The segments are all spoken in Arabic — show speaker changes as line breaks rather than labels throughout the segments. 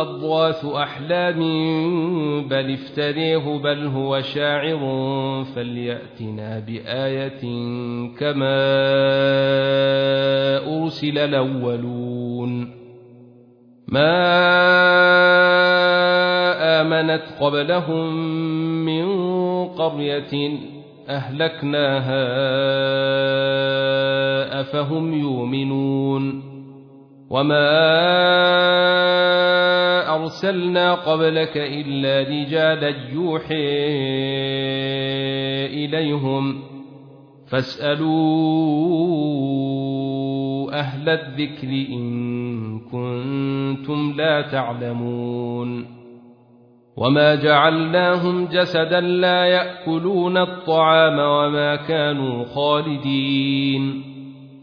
أضواث أحلام بل افتريه بل هو شاعر فليأتنا بآية كما أرسل الأولون ما آمنت قبلهم من قرية أهلكناها أفهم يؤمنون وما ارسلنا قبلك الا رجالا يوحي اليهم فاسالوا اهل الذكر ان كنتم لا تعلمون وما جعلناهم جسدا لا ياكلون الطعام وما كانوا خالدين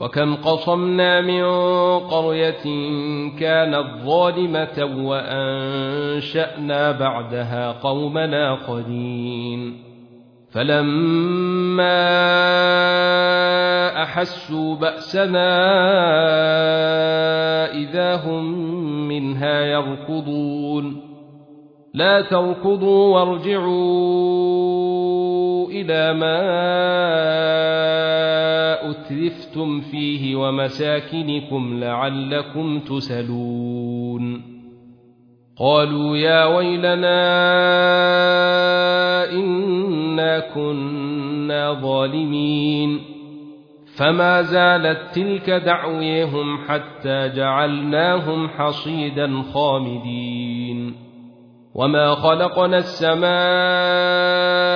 وكم قصمنا من قرية كانت ظالمة وأنشأنا بعدها قومنا قدين فلما أحسوا بأسنا إذا هم منها يركضون لا تركضوا وارجعون إلى ما أترفتم فيه ومساكنكم لعلكم تسلون قالوا يا ويلنا إنا كنا ظالمين فما زالت تلك دعويهم حتى جعلناهم حصيدا خامدين وما خلقنا السماء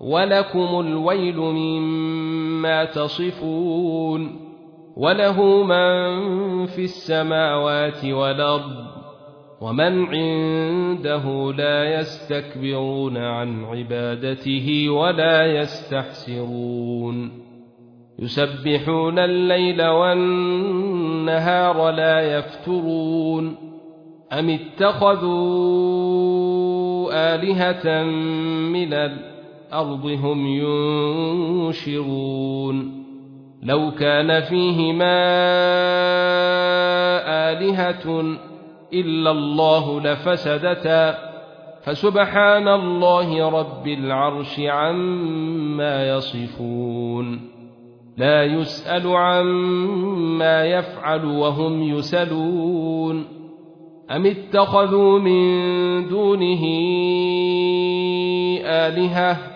ولكم الويل مما تصفون وله من في السماوات والارض ومن عنده لا يستكبرون عن عبادته ولا يستحسرون يسبحون الليل والنهار لا يفترون أم اتخذوا آلهة من الأرض الأرض هم ينشرون لو كان فيهما آلهة إلا الله لفسدتا فسبحان الله رب العرش عما يصفون لا يسأل عما يفعل وهم يسلون أم اتخذوا من دونه آلهة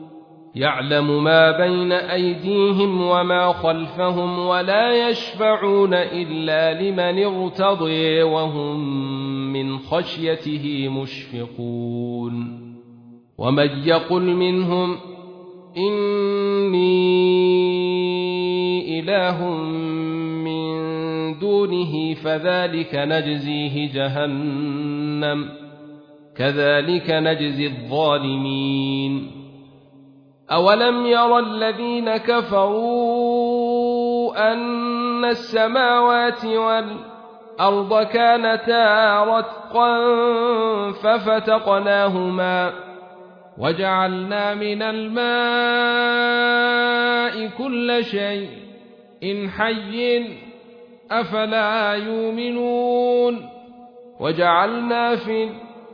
يعلم ما بين أيديهم وما خلفهم ولا يشفعون إلا لمن ارتضي وهم من خشيته مشفقون ومن يقل منهم إني إله من دونه فذلك نجزيه جهنم كذلك نجزي الظالمين أولم يرى الذين كفروا أن السماوات والأرض كانتا رتقا ففتقناهما وجعلنا من الماء كل شيء إن حي أفلا يؤمنون وجعلنا في الأرض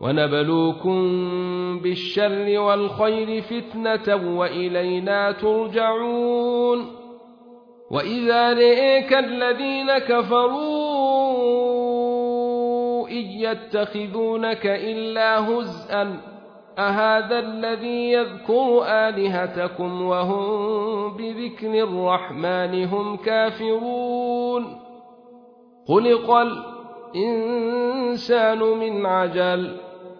ونبلوكم بالشر والخير فتنه والينا ترجعون واذا رئيك الذين كفروا ان يتخذونك الا هزءا اهذا الذي يذكر الهتكم وهم بذكر الرحمن هم كافرون خلق الانسان من عجل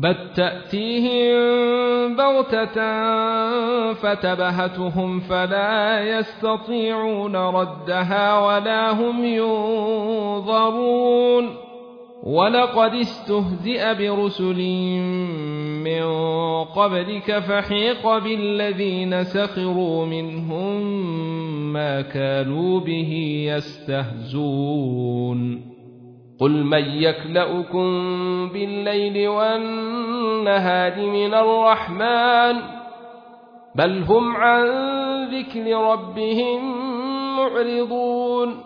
بل تأتيهم بغتة فتبهتهم فلا يستطيعون ردها ولا هم ينظرون ولقد استهزئ برسل من قبلك فحيق بالذين سخروا منهم ما كانوا به يستهزون قل من يكلؤكم بالليل والنهار من الرحمن بل هم عن ذكر ربهم معرضون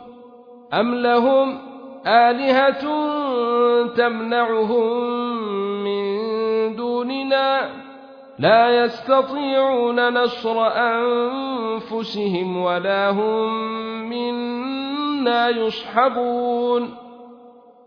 ام لهم الهه تمنعهم من دوننا لا يستطيعون نصر انفسهم ولا هم منا يصحبون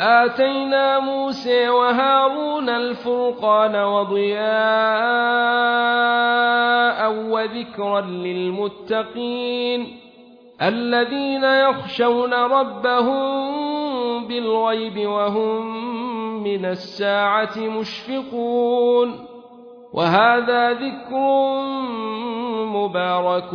اتينا موسى وهارون الفرقان وضياء وذكرا للمتقين الذين يخشون ربهم بالغيب وهم من الساعة مشفقون وهذا ذكر مبارك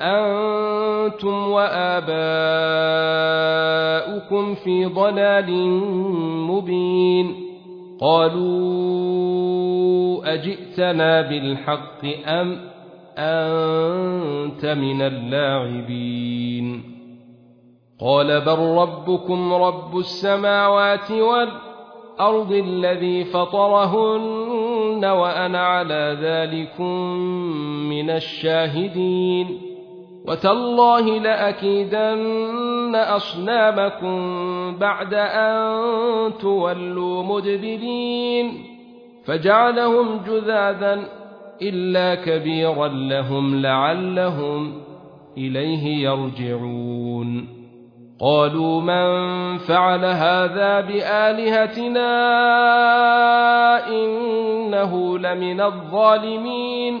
أنتم واباؤكم في ضلال مبين قالوا اجئتنا بالحق أم أنت من اللاعبين قال بل ربكم رب السماوات والأرض الذي فطرهن وأنا على ذلكم من الشاهدين وتالله لاكيدن اصنامكم بعد ان تولوا مدبرين فجعلهم جذاذا الا كبيرا لهم لعلهم اليه يرجعون قالوا من فعل هذا بالهتنا انه لمن الظالمين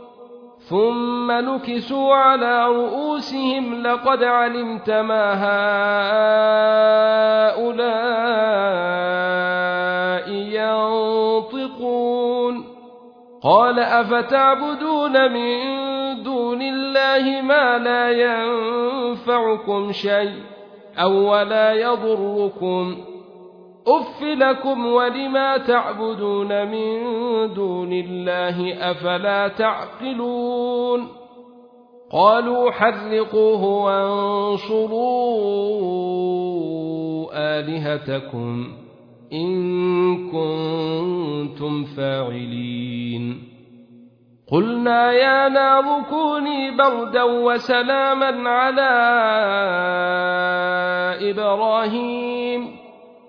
ثم نكسوا على رؤوسهم لقد علمت ما هؤلاء ينطقون قال افتعبدون من دون الله ما لا ينفعكم شيء او ولا يضركم اف لكم ولما تعبدون من دون الله افلا تعقلون قالوا حرقوه وانصروا الهتكم ان كنتم فاعلين قلنا يا نار كوني بردا وسلاما على ابراهيم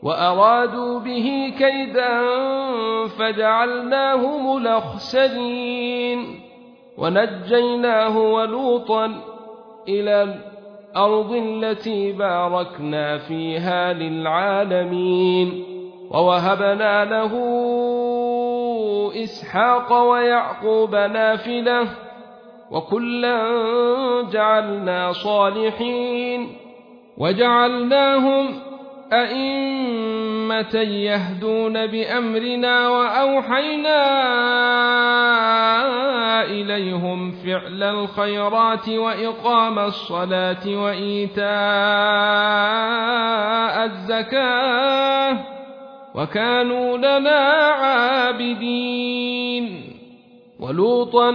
وأرادوا به كيدا فجعلناهم الاخسرين ونجيناه ولوطا إلى الأرض التي باركنا فيها للعالمين ووهبنا له إسحاق ويعقوب نافله وكلا جعلنا صالحين وجعلناهم أئمة يهدون بأمرنا وأوحينا إليهم فعل الخيرات وإقام الصلاة وإيتاء الزكاة وكانوا لنا عابدين ولوطا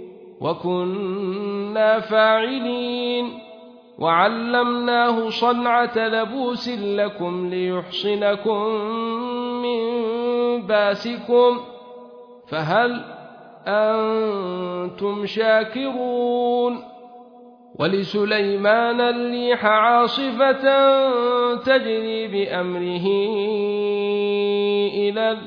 وكنا فاعلين وعلمناه صنعه لبوس لكم ليحصنكم من باسكم فهل انتم شاكرون ولسليمان الريح عاصفه تجري بامره الى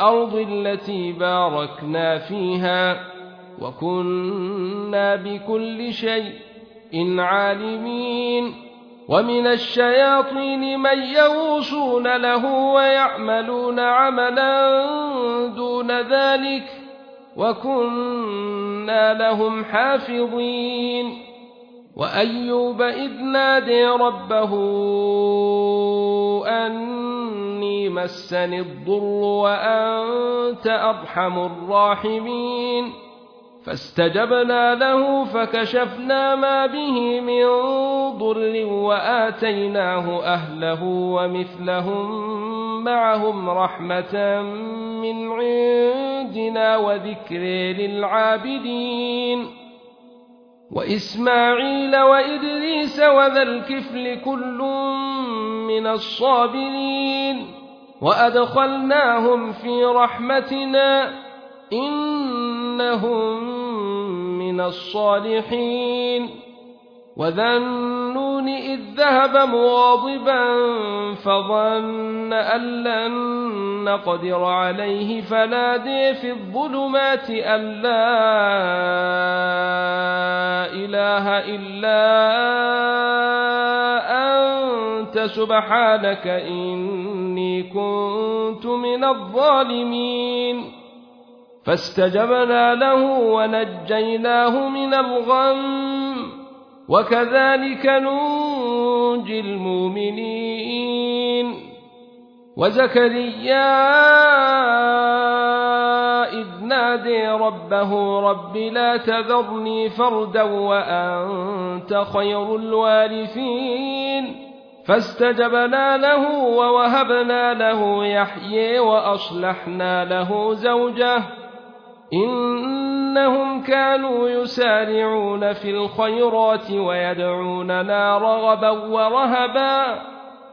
الارض التي باركنا فيها وكنا بكل شيء عالمين ومن الشياطين من يغوصون له ويعملون عملا دون ذلك وكنا لهم حافظين وأيوب إذ نادي ربه أني مسني الضر وأنت أرحم الراحمين فاستجبنا له فكشفنا ما به من ضر واتيناه اهله ومثلهم معهم رحمه من عندنا وذكر للعابدين واسماعيل وادريس وذا الكفل كل من الصابرين وادخلناهم في رحمتنا إنهم من الصالحين وذا النون إذ ذهب مغاضبا فظن أن لن نقدر عليه فنادي في الظلمات أن لا إله إلا أنت سبحانك إني كنت من الظالمين فاستجبنا له ونجيناه من الغم وكذلك ننجي المؤمنين
وزكريا
اذ نادي ربه رب لا تذرني فردا وانت خير الوارثين فاستجبنا له ووهبنا له يحيي واصلحنا له زوجه إنهم كانوا يسارعون في الخيرات ويدعوننا رغبا ورهبا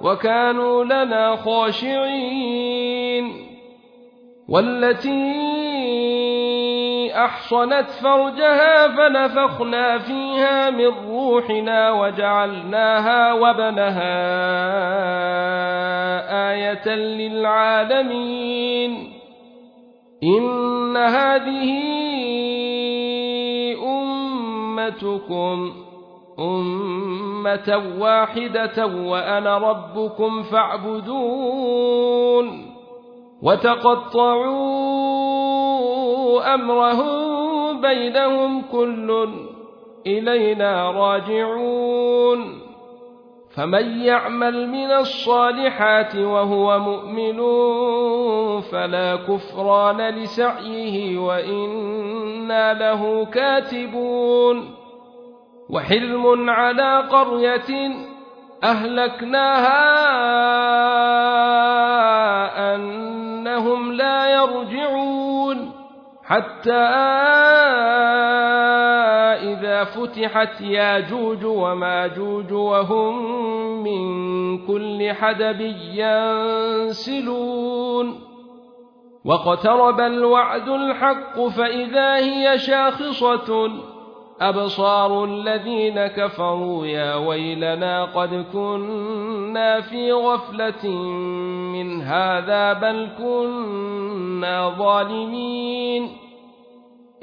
وكانوا لنا خاشعين والتي أحصنت فرجها فنفخنا فيها من روحنا وجعلناها وبنها آية للعالمين إن هذه أمتكم أمة واحدة وأنا ربكم فاعبدون وتقطعوا أمرهم بينهم كل إلينا راجعون فمن يعمل من الصالحات وهو مؤمن فلا كفران لسعيه وإنا له كاتبون وحلم على قرية أهلكناها أنهم لا يرجعون حتى آه فتحت ياجوج وماجوج وهم من كل حدب ينسلون واقترب الوعد الحق فإذا هي شاخصة أبصار الذين كفروا يا ويلنا قد كنا في غفلة من هذا بل كنا ظالمين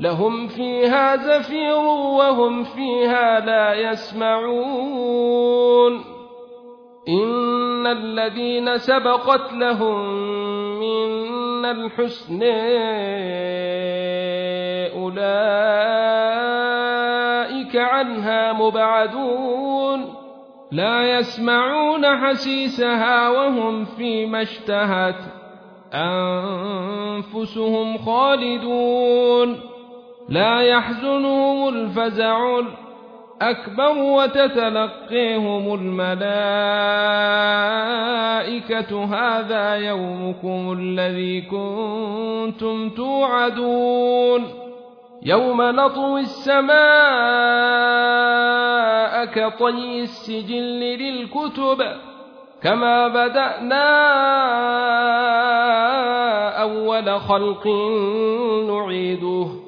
لهم فيها زفير وهم فيها لا يسمعون إن الذين سبقت لهم منا الحسن اولئك عنها مبعدون لا يسمعون حسيسها وهم فيما اشتهت أنفسهم خالدون لا يحزنهم الفزع الأكبر وتتلقيهم الملائكة هذا يومكم الذي كنتم توعدون يوم نطوي السماء كطي السجل للكتب كما بدانا اول خلق نعيده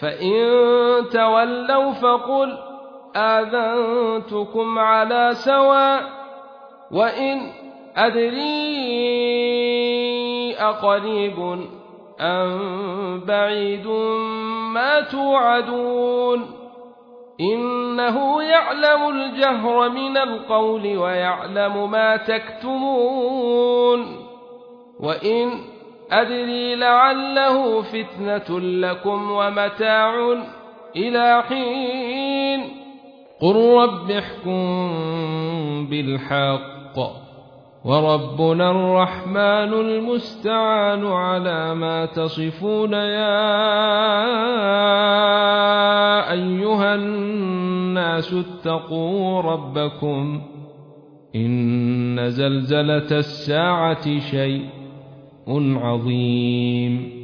فان تولوا فقل اذنتكم على سواء وان ادري اقريب ام بعيد ما توعدون انه يعلم الجهر من القول ويعلم ما تكتمون وان أدري لعله فتنة لكم ومتاع إلى حين قل رب احكم بالحق وربنا الرحمن المستعان على ما تصفون يا أيها الناس اتقوا ربكم إن زلزلة الساعة شيء عظيم